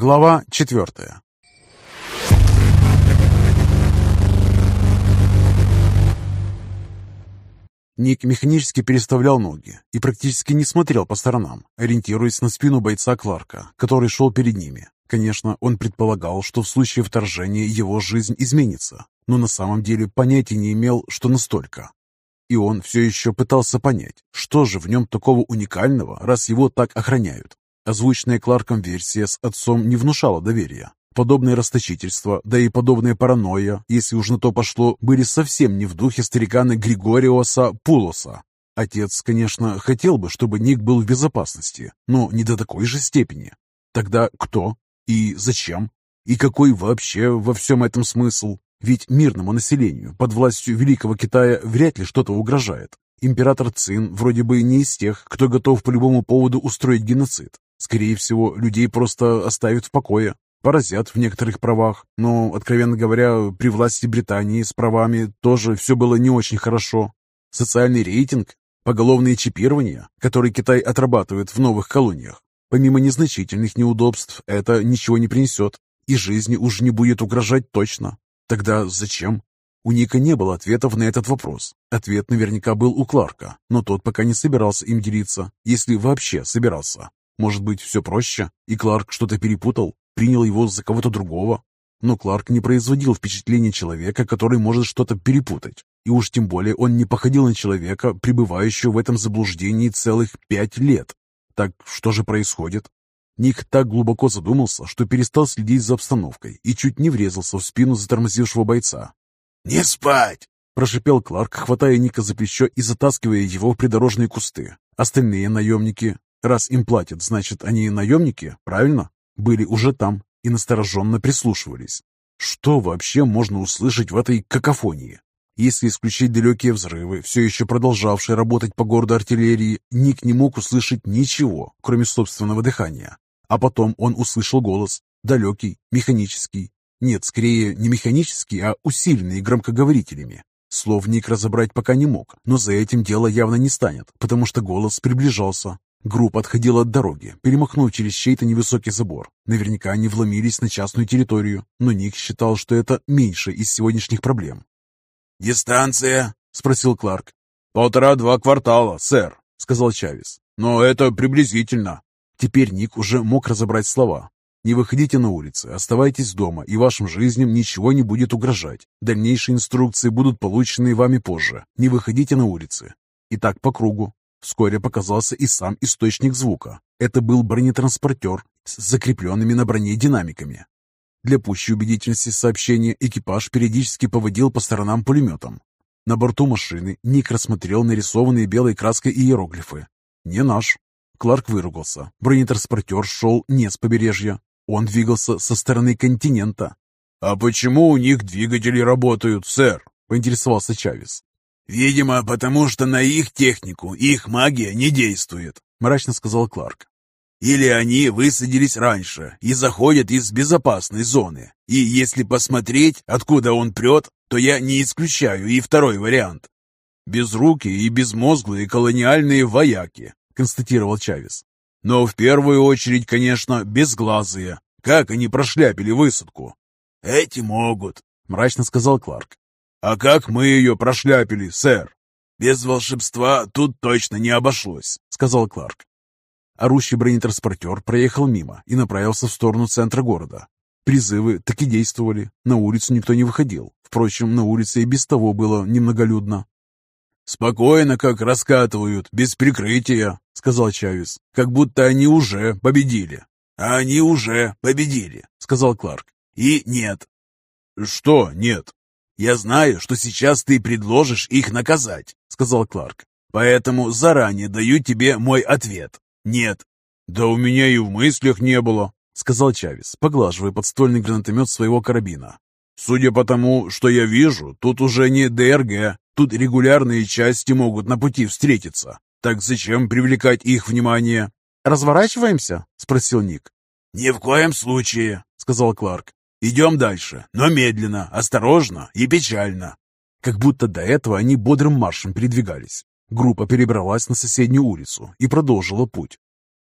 Глава четвертая Ник механически переставлял ноги и практически не смотрел по сторонам, ориентируясь на спину бойца Кларка, который шел перед ними. Конечно, он предполагал, что в случае вторжения его жизнь изменится, но на самом деле понятия не имел, что настолько. И он все еще пытался понять, что же в нем такого уникального, раз его так охраняют. Озвученная Кларком версия с отцом не внушала доверия. Подобное расточительство, да и подобная паранойя, если уж на то пошло, были совсем не в духе старикана Григориоса Пулоса. Отец, конечно, хотел бы, чтобы Ник был в безопасности, но не до такой же степени. Тогда кто? И зачем? И какой вообще во всем этом смысл? Ведь мирному населению под властью Великого Китая вряд ли что-то угрожает. Император Цин вроде бы не из тех, кто готов по любому поводу устроить геноцид. Скорее всего, людей просто оставят в покое, поразят в некоторых правах. Но, откровенно говоря, при власти Британии с правами тоже все было не очень хорошо. Социальный рейтинг, поголовные чипирования, которые Китай отрабатывает в новых колониях, помимо незначительных неудобств, это ничего не принесет. И жизни уже не будет угрожать точно. Тогда зачем? У Ника не было ответов на этот вопрос. Ответ наверняка был у Кларка, но тот пока не собирался им делиться, если вообще собирался. Может быть, все проще, и Кларк что-то перепутал? принял его за кого-то другого. Но Кларк не производил впечатления человека, который может что-то перепутать. И уж тем более он не походил на человека, пребывающего в этом заблуждении целых пять лет. Так что же происходит? Ник так глубоко задумался, что перестал следить за обстановкой и чуть не врезался в спину затормозившего бойца. «Не спать!» – прошипел Кларк, хватая Ника за плечо и затаскивая его в придорожные кусты. Остальные наемники, раз им платят, значит, они наемники, правильно? были уже там и настороженно прислушивались. Что вообще можно услышать в этой какофонии? Если исключить далекие взрывы, все еще продолжавшие работать по городу артиллерии, Ник не мог услышать ничего, кроме собственного дыхания. А потом он услышал голос, далекий, механический. Нет, скорее не механический, а усиленный громкоговорителями. Слов Ник разобрать пока не мог, но за этим дело явно не станет, потому что голос приближался, Группа отходила от дороги, перемахнув через чей-то невысокий забор. Наверняка они вломились на частную территорию, но Ник считал, что это меньше из сегодняшних проблем. «Дистанция?» — спросил Кларк. «Полтора-два квартала, сэр», — сказал Чавес. «Но это приблизительно». Теперь Ник уже мог разобрать слова. «Не выходите на улицы, оставайтесь дома, и вашим жизням ничего не будет угрожать. Дальнейшие инструкции будут получены вами позже. Не выходите на улицы». И так по кругу. Вскоре показался и сам источник звука. Это был бронетранспортер с закрепленными на броне динамиками. Для пущей убедительности сообщения экипаж периодически поводил по сторонам пулеметом. На борту машины Ник рассмотрел нарисованные белой краской иероглифы. «Не наш». Кларк выругался. Бронетранспортер шел не с побережья. Он двигался со стороны континента. «А почему у них двигатели работают, сэр?» – поинтересовался Чавес. «Видимо, потому что на их технику их магия не действует», — мрачно сказал Кларк. «Или они высадились раньше и заходят из безопасной зоны. И если посмотреть, откуда он прет, то я не исключаю и второй вариант». «Безрукие и безмозглые колониальные вояки», — констатировал Чавес. «Но в первую очередь, конечно, безглазые. Как они прошляпили высадку?» «Эти могут», — мрачно сказал Кларк. «А как мы ее прошляпили, сэр?» «Без волшебства тут точно не обошлось», — сказал Кларк. Орущий бронетранспортер проехал мимо и направился в сторону центра города. Призывы так и действовали. На улицу никто не выходил. Впрочем, на улице и без того было немноголюдно. «Спокойно, как раскатывают, без прикрытия», — сказал Чавес. «Как будто они уже победили». «А они уже победили», — сказал Кларк. «И нет». «Что нет?» «Я знаю, что сейчас ты предложишь их наказать», — сказал Кларк. «Поэтому заранее даю тебе мой ответ. Нет». «Да у меня и в мыслях не было», — сказал Чавес, поглаживая подствольный гранатомет своего карабина. «Судя по тому, что я вижу, тут уже не ДРГ, тут регулярные части могут на пути встретиться. Так зачем привлекать их внимание?» «Разворачиваемся?» — спросил Ник. «Ни в коем случае», — сказал Кларк. Идем дальше, но медленно, осторожно и печально. Как будто до этого они бодрым маршем передвигались. Группа перебралась на соседнюю улицу и продолжила путь.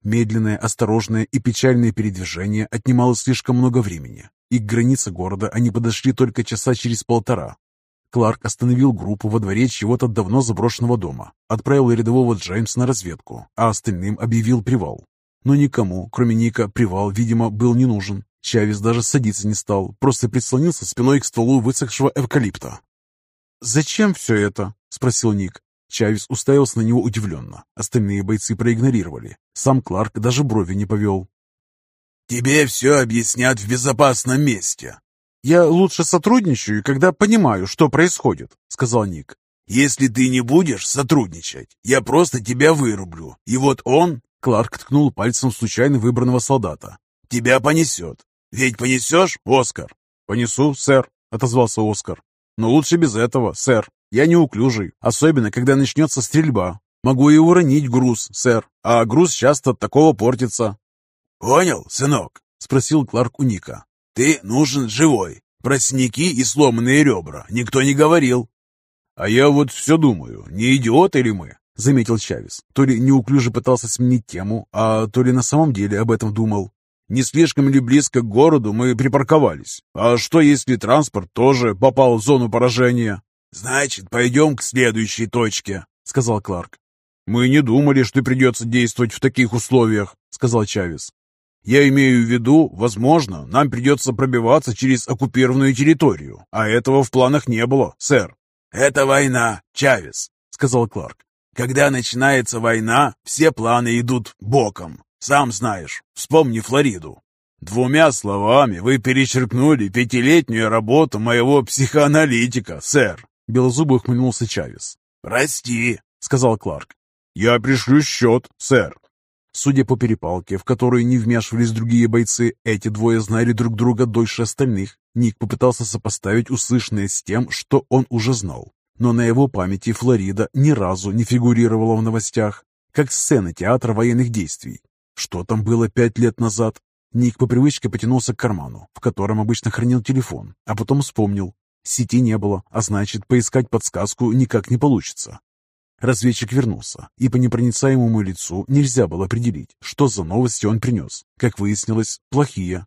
Медленное, осторожное и печальное передвижение отнимало слишком много времени, и к границе города они подошли только часа через полтора. Кларк остановил группу во дворе чего-то давно заброшенного дома, отправил рядового Джеймса на разведку, а остальным объявил привал. Но никому, кроме Ника, привал, видимо, был не нужен. Чавес даже садиться не стал, просто прислонился спиной к стволу высохшего эвкалипта. «Зачем все это?» — спросил Ник. Чавес уставился на него удивленно. Остальные бойцы проигнорировали. Сам Кларк даже брови не повел. «Тебе все объяснят в безопасном месте». «Я лучше сотрудничаю, когда понимаю, что происходит», — сказал Ник. «Если ты не будешь сотрудничать, я просто тебя вырублю. И вот он...» Кларк ткнул пальцем случайно выбранного солдата. «Тебя понесет. Ведь понесешь, Оскар?» «Понесу, сэр», — отозвался Оскар. «Но лучше без этого, сэр. Я неуклюжий, особенно когда начнется стрельба. Могу и уронить груз, сэр, а груз часто от такого портится». «Понял, сынок?» — спросил Кларк у Ника. «Ты нужен живой. Про синяки и сломанные ребра никто не говорил». «А я вот все думаю, не идиоты ли мы?» — заметил Чавес. То ли неуклюже пытался сменить тему, а то ли на самом деле об этом думал. Не слишком ли близко к городу мы припарковались? А что, если транспорт тоже попал в зону поражения? «Значит, пойдем к следующей точке», — сказал Кларк. «Мы не думали, что придется действовать в таких условиях», — сказал Чавес. «Я имею в виду, возможно, нам придется пробиваться через оккупированную территорию, а этого в планах не было, сэр». «Это война, Чавес», — сказал Кларк. «Когда начинается война, все планы идут боком. Сам знаешь, вспомни Флориду. Двумя словами вы перечеркнули пятилетнюю работу моего психоаналитика, сэр. Белозубый ухмыльнулся Чавес. «Прости», — сказал Кларк. «Я пришлю счет, сэр». Судя по перепалке, в которую не вмешивались другие бойцы, эти двое знали друг друга дольше остальных. Ник попытался сопоставить услышанное с тем, что он уже знал. Но на его памяти Флорида ни разу не фигурировала в новостях, как сцена театра военных действий. Что там было пять лет назад? Ник по привычке потянулся к карману, в котором обычно хранил телефон, а потом вспомнил. Сети не было, а значит, поискать подсказку никак не получится. Разведчик вернулся, и по непроницаемому лицу нельзя было определить, что за новости он принес. Как выяснилось, плохие.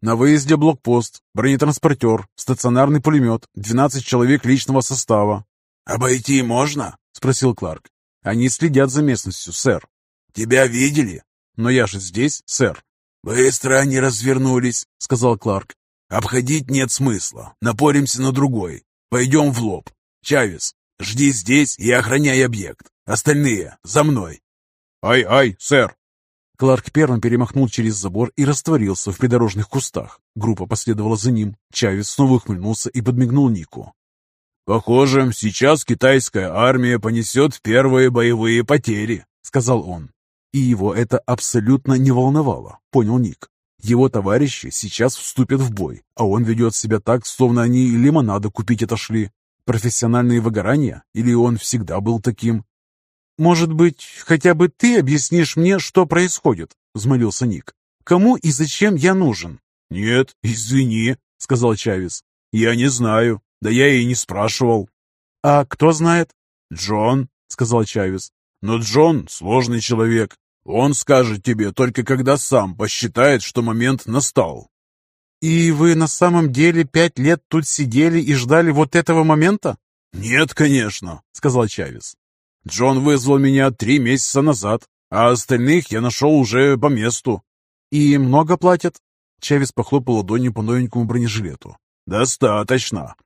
На выезде блокпост, бронетранспортер, стационарный пулемет, 12 человек личного состава. «Обойти можно?» — спросил Кларк. «Они следят за местностью, сэр». «Тебя видели?» «Но я же здесь, сэр». «Быстро они развернулись», — сказал Кларк. «Обходить нет смысла. Напоримся на другой. Пойдем в лоб. Чавес, жди здесь и охраняй объект. Остальные за мной». «Ай-ай, сэр!» Кларк первым перемахнул через забор и растворился в придорожных кустах. Группа последовала за ним. Чавес снова ухмыльнулся и подмигнул Нику. «Похоже, сейчас китайская армия понесет первые боевые потери», — сказал он. И его это абсолютно не волновало, понял Ник. Его товарищи сейчас вступят в бой, а он ведет себя так, словно они лимонада купить отошли. Профессиональные выгорания? Или он всегда был таким? «Может быть, хотя бы ты объяснишь мне, что происходит?» — взмолился Ник. «Кому и зачем я нужен?» «Нет, извини», — сказал Чавес. «Я не знаю. Да я и не спрашивал». «А кто знает?» «Джон», — сказал Чавес. «Но Джон — сложный человек. Он скажет тебе только когда сам посчитает, что момент настал. И вы на самом деле пять лет тут сидели и ждали вот этого момента? Нет, конечно, сказал Чавес. Джон вызвал меня три месяца назад, а остальных я нашел уже по месту. И много платят? Чавес похлопал ладонью по новенькому бронежилету. «Достаточно».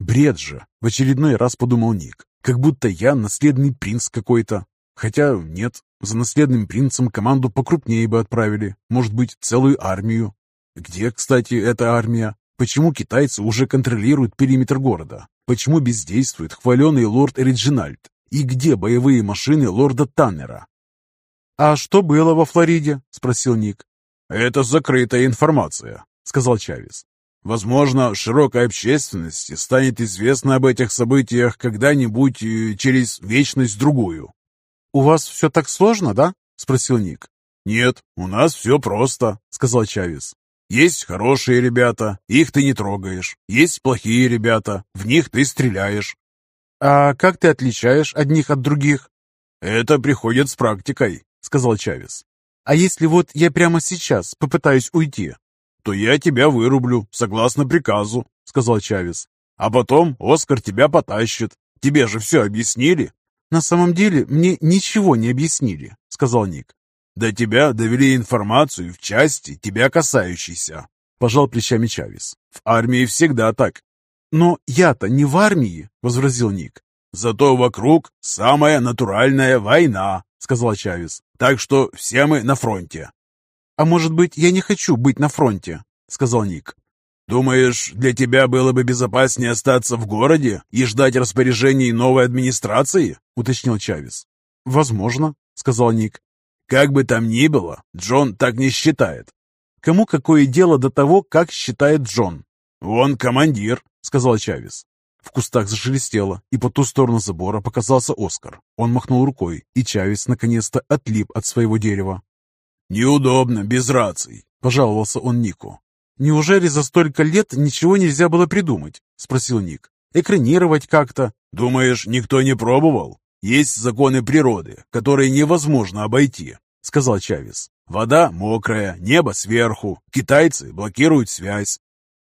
«Бред же!» — в очередной раз подумал Ник. «Как будто я наследный принц какой-то. Хотя нет, за наследным принцем команду покрупнее бы отправили, может быть, целую армию. Где, кстати, эта армия? Почему китайцы уже контролируют периметр города? Почему бездействует хваленый лорд Реджинальд? И где боевые машины лорда Таннера? «А что было во Флориде?» – спросил Ник. «Это закрытая информация», – сказал Чавес. «Возможно, широкой общественности станет известно об этих событиях когда-нибудь э, через вечность-другую. «У вас все так сложно, да?» — спросил Ник. «Нет, у нас все просто», — сказал Чавес. «Есть хорошие ребята, их ты не трогаешь. Есть плохие ребята, в них ты стреляешь». «А как ты отличаешь одних от других?» «Это приходит с практикой», — сказал Чавес. А если вот я прямо сейчас попытаюсь уйти? То я тебя вырублю, согласно приказу, сказал Чавес. А потом Оскар тебя потащит. Тебе же все объяснили. На самом деле мне ничего не объяснили, сказал Ник. До тебя довели информацию в части, тебя касающейся. Пожал плечами Чавес. В армии всегда так. Но я-то не в армии, возразил Ник. Зато вокруг самая натуральная война, сказал Чавес. Так что все мы на фронте. А может быть, я не хочу быть на фронте, сказал Ник. «Думаешь, для тебя было бы безопаснее остаться в городе и ждать распоряжений новой администрации?» — уточнил Чавес. «Возможно», — сказал Ник. «Как бы там ни было, Джон так не считает». «Кому какое дело до того, как считает Джон?» «Он командир», — сказал Чавес. В кустах зашелестело, и по ту сторону забора показался Оскар. Он махнул рукой, и Чавес наконец-то отлип от своего дерева. «Неудобно, без раций», — пожаловался он Нику. «Неужели за столько лет ничего нельзя было придумать?» — спросил Ник. «Экранировать как-то?» «Думаешь, никто не пробовал? Есть законы природы, которые невозможно обойти», — сказал Чавес. «Вода мокрая, небо сверху, китайцы блокируют связь».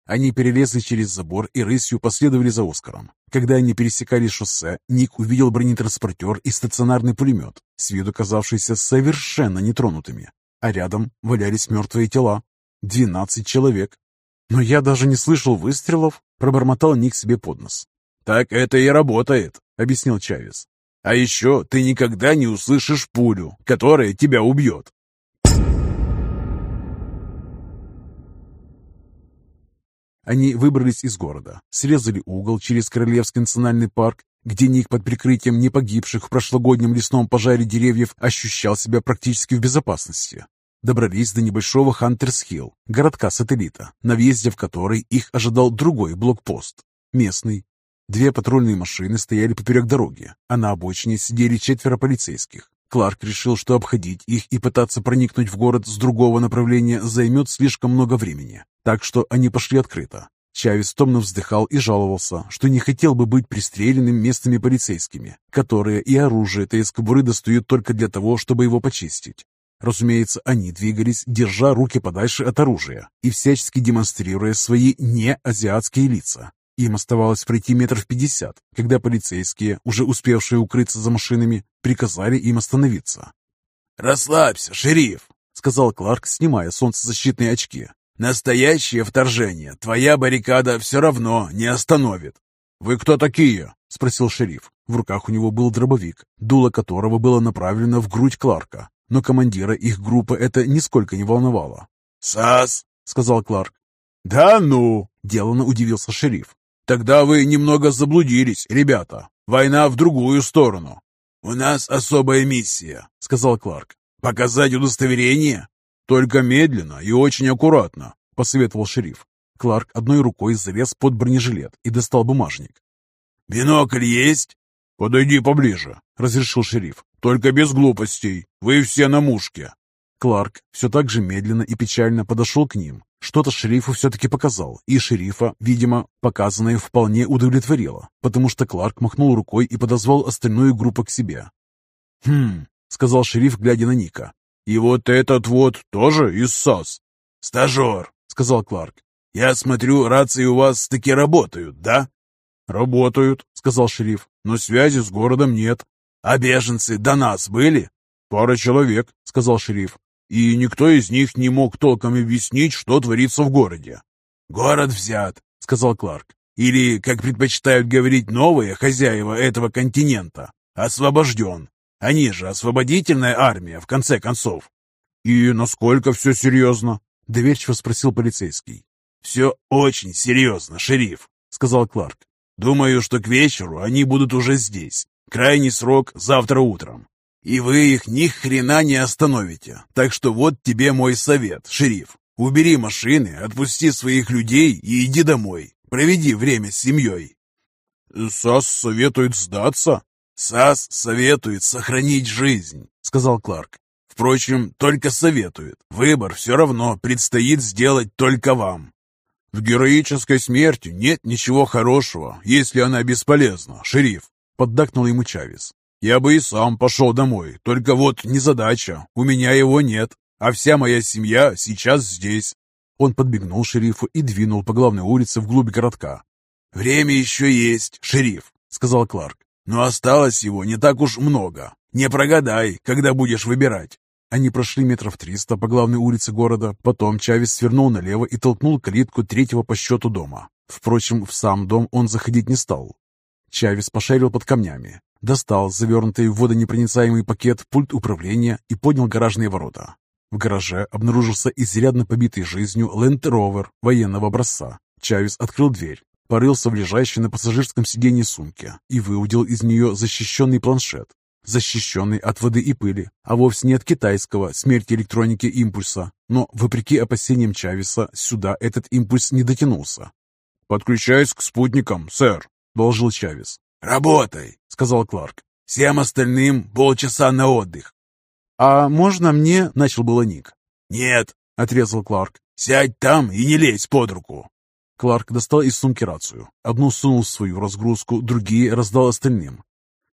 Они перелезли через забор и рысью последовали за Оскаром. Когда они пересекали шоссе, Ник увидел бронетранспортер и стационарный пулемет, с виду казавшиеся совершенно нетронутыми, а рядом валялись мертвые тела. Двенадцать человек. Но я даже не слышал выстрелов, пробормотал Ник себе под нос. «Так это и работает», — объяснил Чавес. «А еще ты никогда не услышишь пулю, которая тебя убьет». Они выбрались из города, срезали угол через Королевский национальный парк, где Ник под прикрытием не погибших в прошлогоднем лесном пожаре деревьев ощущал себя практически в безопасности добрались до небольшого Хантерс-Хилл, городка-сателлита, на въезде в который их ожидал другой блокпост, местный. Две патрульные машины стояли поперек дороги, а на обочине сидели четверо полицейских. Кларк решил, что обходить их и пытаться проникнуть в город с другого направления займет слишком много времени, так что они пошли открыто. Чавес томно вздыхал и жаловался, что не хотел бы быть пристреленным местными полицейскими, которые и оружие-то из кобуры достают только для того, чтобы его почистить. Разумеется, они двигались, держа руки подальше от оружия и всячески демонстрируя свои неазиатские лица. Им оставалось пройти метров пятьдесят, когда полицейские, уже успевшие укрыться за машинами, приказали им остановиться. «Расслабься, шериф», — сказал Кларк, снимая солнцезащитные очки. «Настоящее вторжение твоя баррикада все равно не остановит». «Вы кто такие?» — спросил шериф. В руках у него был дробовик, дуло которого было направлено в грудь Кларка но командира их группы это нисколько не волновало. «САС!» — сказал Кларк. «Да ну!» — деланно удивился шериф. «Тогда вы немного заблудились, ребята. Война в другую сторону». «У нас особая миссия», — сказал Кларк. «Показать удостоверение?» «Только медленно и очень аккуратно», — посоветовал шериф. Кларк одной рукой залез под бронежилет и достал бумажник. «Бинокль есть?» «Подойди поближе», — разрешил шериф. «Только без глупостей. Вы все на мушке». Кларк все так же медленно и печально подошел к ним. Что-то шерифу все-таки показал, и шерифа, видимо, показанное вполне удовлетворило, потому что Кларк махнул рукой и подозвал остальную группу к себе. «Хм», — сказал шериф, глядя на Ника. «И вот этот вот тоже из САС?» «Стажер», — сказал Кларк. «Я смотрю, рации у вас таки работают, да?» «Работают», — сказал шериф, — «но связи с городом нет». «А беженцы до нас были?» «Пара человек», — сказал шериф, — «и никто из них не мог толком объяснить, что творится в городе». «Город взят», — сказал Кларк. «Или, как предпочитают говорить новые хозяева этого континента, освобожден. Они же освободительная армия, в конце концов». «И насколько все серьезно?» — доверчиво спросил полицейский. «Все очень серьезно, шериф», — сказал Кларк. Думаю, что к вечеру они будут уже здесь. Крайний срок завтра утром. И вы их ни хрена не остановите. Так что вот тебе мой совет, шериф. Убери машины, отпусти своих людей и иди домой. Проведи время с семьей. САС советует сдаться? САС советует сохранить жизнь, сказал Кларк. Впрочем, только советует. Выбор все равно предстоит сделать только вам. В героической смерти нет ничего хорошего, если она бесполезна, шериф, поддакнул ему Чавес. Я бы и сам пошел домой, только вот незадача, у меня его нет. а вся моя семья сейчас здесь». Он подбегнул шерифу и двинул по главной улице вглубь городка. «Время еще есть, шериф», — сказал Кларк. «Но осталось его не так уж много. Не прогадай, когда будешь выбирать». Они прошли метров триста по главной улице города, потом Чавес свернул налево и толкнул калитку третьего по счету дома. Впрочем, в сам дом он заходить не стал. Чавес пошарил под камнями, достал завернутый в водонепроницаемый пакет пульт управления и поднял гаражные ворота. В гараже обнаружился изрядно побитый жизнью Rover военного образца. Чавес открыл дверь, порылся в лежащей на пассажирском сиденье сумке и выудил из нее защищенный планшет, защищенный от воды и пыли, а вовсе не от китайского смерти электроники импульса. Но, вопреки опасениям Чавеса, сюда этот импульс не дотянулся. «Подключаюсь к спутникам, сэр», — доложил Чавес. «Работай», — сказал Кларк. «Всем остальным полчаса на отдых». «А можно мне...» — начал было Ник. «Нет», — отрезал Кларк. «Сядь там и не лезь под руку». Кларк достал из сумки рацию. Одну сунул в свою разгрузку, другие раздал остальным.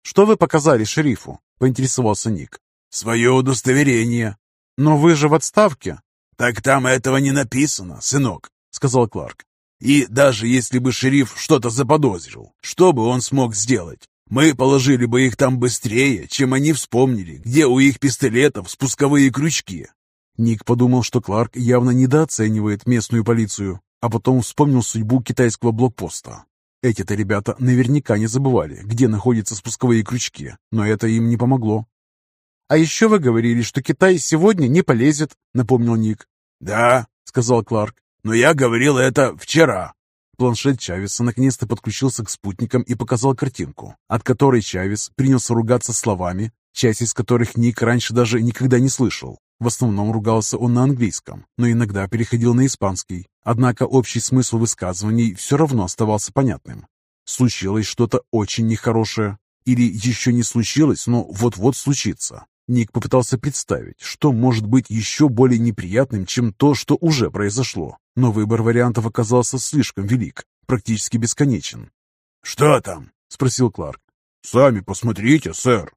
«Что вы показали шерифу?» — поинтересовался Ник. «Свое удостоверение». «Но вы же в отставке». «Так там этого не написано, сынок», — сказал Кларк. «И даже если бы шериф что-то заподозрил, что бы он смог сделать? Мы положили бы их там быстрее, чем они вспомнили, где у их пистолетов спусковые крючки». Ник подумал, что Кларк явно недооценивает местную полицию, а потом вспомнил судьбу китайского блокпоста. Эти-то ребята наверняка не забывали, где находятся спусковые крючки, но это им не помогло. «А еще вы говорили, что Китай сегодня не полезет», — напомнил Ник. «Да», — сказал Кларк, — «но я говорил это вчера». Планшет Чавеса наконец-то подключился к спутникам и показал картинку, от которой Чавес принялся ругаться словами, часть из которых Ник раньше даже никогда не слышал. В основном ругался он на английском, но иногда переходил на испанский. Однако общий смысл высказываний все равно оставался понятным. Случилось что-то очень нехорошее. Или еще не случилось, но вот-вот случится. Ник попытался представить, что может быть еще более неприятным, чем то, что уже произошло. Но выбор вариантов оказался слишком велик, практически бесконечен. «Что там?» — спросил Кларк. «Сами посмотрите, сэр»,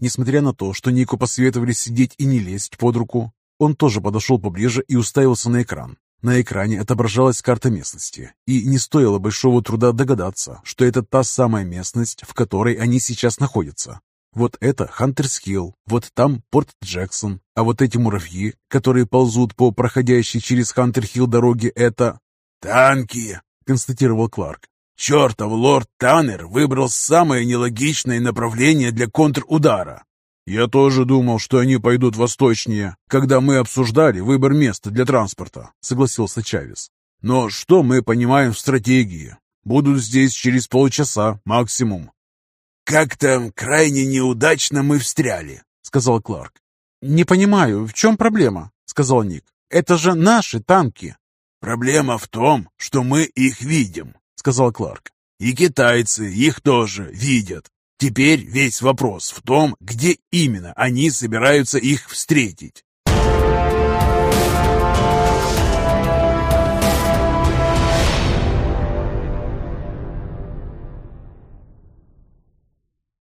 Несмотря на то, что Нику посоветовали сидеть и не лезть под руку, он тоже подошел поближе и уставился на экран. На экране отображалась карта местности, и не стоило большого труда догадаться, что это та самая местность, в которой они сейчас находятся. Вот это Хантерскилл, вот там Порт Джексон, а вот эти муравьи, которые ползут по проходящей через Хантерхилл дороге, это... «Танки!» — констатировал Кларк. Чертов лорд Таннер выбрал самое нелогичное направление для контрудара. Я тоже думал, что они пойдут восточнее, когда мы обсуждали выбор места для транспорта, согласился Чавес. Но что мы понимаем в стратегии? Будут здесь через полчаса максимум. Как-то крайне неудачно мы встряли, сказал Кларк. Не понимаю, в чем проблема, сказал Ник. Это же наши танки. Проблема в том, что мы их видим сказал Кларк. «И китайцы их тоже видят. Теперь весь вопрос в том, где именно они собираются их встретить.